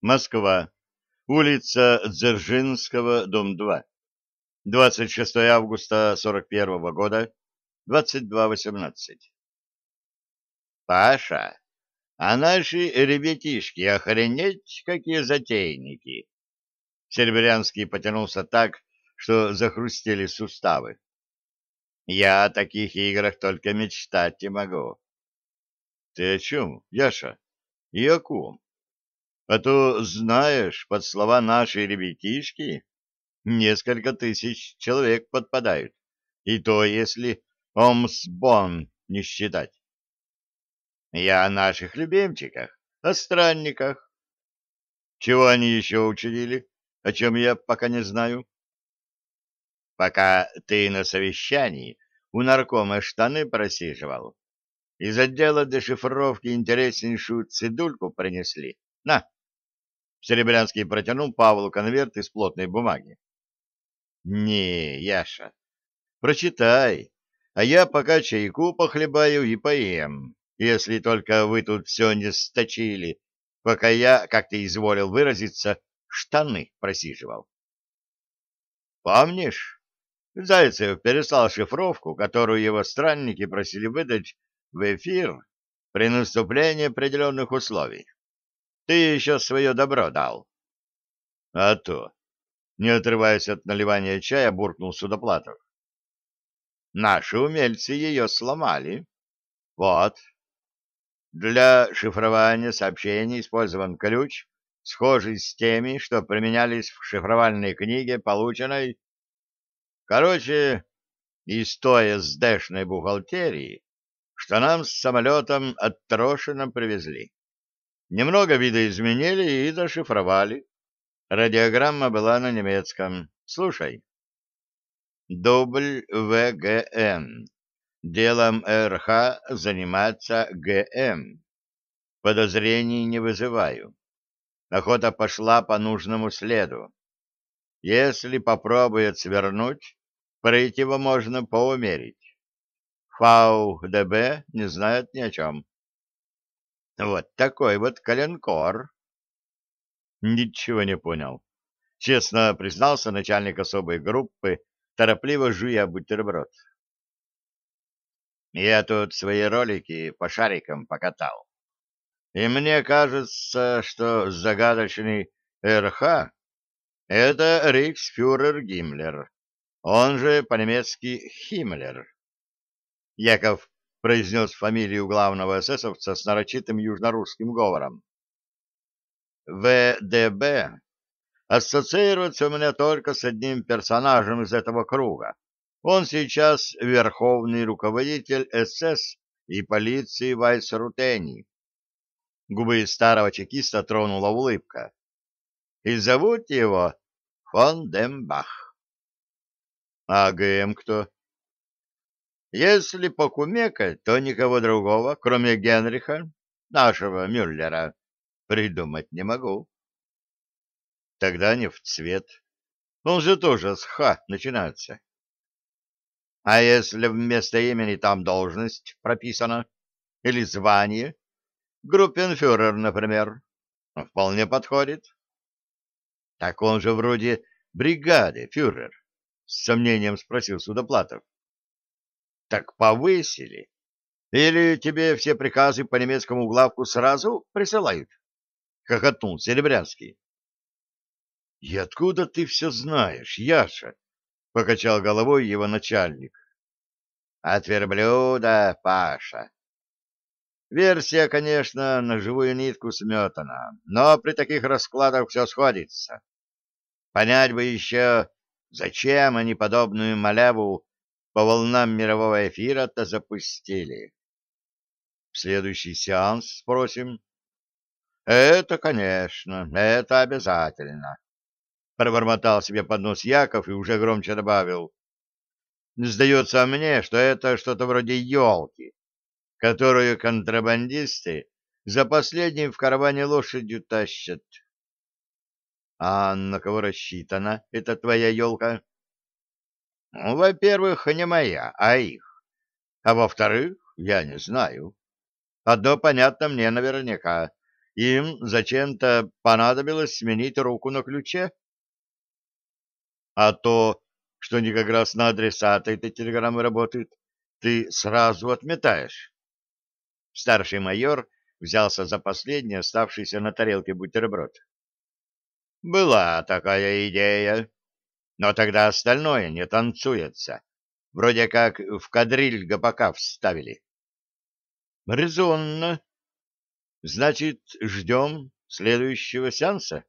Москва. Улица Дзержинского, дом 2. 26 августа 41 года, 22.18. Паша, а наши ребятишки охренеть, какие затейники! Серебрянский потянулся так, что захрустели суставы. Я о таких играх только мечтать не могу. Ты о чем, Яша? И о ком? А то, знаешь, под слова нашей ребятишки несколько тысяч человек подпадают. И то, если Омсбон не считать. Я о наших любимчиках, о странниках. Чего они еще учудили, о чем я пока не знаю? Пока ты на совещании у наркома штаны просиживал, из отдела дешифровки интереснейшую цедульку принесли. На, Серебрянский протянул Павлу конверт из плотной бумаги. Не, Яша, прочитай, а я пока чайку похлебаю и поем, если только вы тут все не сточили, пока я, как ты изволил выразиться, штаны просиживал. Помнишь, Зайцев переслал шифровку, которую его странники просили выдать в эфир при наступлении определенных условий. Ты еще свое добро дал. — А то, не отрываясь от наливания чая, буркнул Судоплатов. — Наши умельцы ее сломали. Вот. Для шифрования сообщений использован ключ, схожий с теми, что применялись в шифровальной книге, полученной... Короче, из той СДшной бухгалтерии, что нам с самолетом отрошенно привезли. Немного видоизменили и зашифровали. Радиограмма была на немецком. Слушай. Дубль ВГН. Делом РХ заниматься ГМ. Подозрений не вызываю. Охота пошла по нужному следу. Если попробует свернуть, пройти его можно поумерить. ФАУ ДБ не знает ни о чем. Вот такой вот коленкор. Ничего не понял. Честно признался начальник особой группы, торопливо жуя бутерброд. Я тут свои ролики по шарикам покатал. И мне кажется, что загадочный РХ — это рейхсфюрер Гиммлер, он же по-немецки Химмлер. Яков — произнес фамилию главного эсэсовца с нарочитым южнорусским говором. ВДБ ассоциируется у меня только с одним персонажем из этого круга. Он сейчас верховный руководитель СС и полиции Вайсрутени. Губы старого чекиста тронула улыбка. И зовут его фон Дембах. А ГМ кто? Если покумекать, то никого другого, кроме Генриха, нашего Мюллера, придумать не могу. Тогда не в цвет. Он же тоже с «Х» начинается. А если вместо имени там должность прописана? Или звание? Группенфюрер, например. Вполне подходит. Так он же вроде бригады, фюрер, — с сомнением спросил Судоплатов. Так повысили. Или тебе все приказы по немецкому главку сразу присылают? Хохотнул Серебрянский. — И откуда ты все знаешь, Яша? — покачал головой его начальник. — От верблюда, Паша. Версия, конечно, на живую нитку сметана, но при таких раскладах все сходится. Понять бы еще, зачем они подобную маляву по волнам мирового эфира-то запустили. Следующий сеанс спросим. Это, конечно, это обязательно. Пробормотал себе под нос Яков и уже громче добавил. Сдается мне, что это что-то вроде елки, которую контрабандисты за последним в караване лошадью тащат. — А на кого рассчитана эта твоя елка? Во-первых, не моя, а их. А во-вторых, я не знаю. Одно понятно мне наверняка. им зачем-то понадобилось сменить руку на ключе. А то, что они как раз на адресата этой телеграммы работают, ты сразу отметаешь. Старший майор взялся за последний оставшийся на тарелке бутерброд. Была такая идея, но тогда остальное не танцуется. Вроде как в кадриль гопака вставили. Резонно. Значит, ждем следующего сеанса?